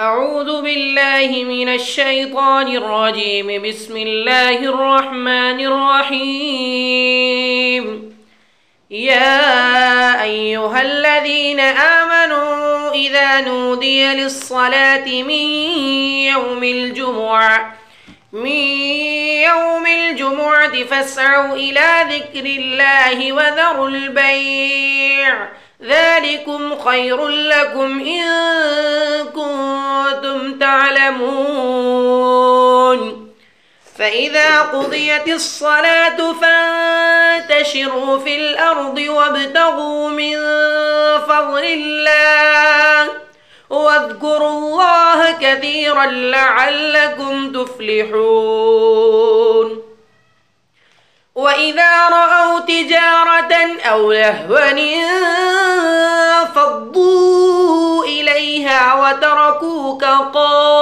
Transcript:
أعوذ باللہ من الشیطان الرجیم بسم اللہ الرحمن الرحیم یا ایوہا الذین آمنوا إذا نودی للصلاة من یوم الجمعہ من يوم الجمعة فاسعوا إلى ذكر الله وذروا البيع. ذلكم خير لكم إن تعلمون فإذا قضيت الصلاة فانتشروا في الأرض وابتغوا من فضل الله واذكروا الله كثيرا لعلكم تفلحون. وإذا رأوا تجارة أو لهوا فضوا إليها وتركوك قال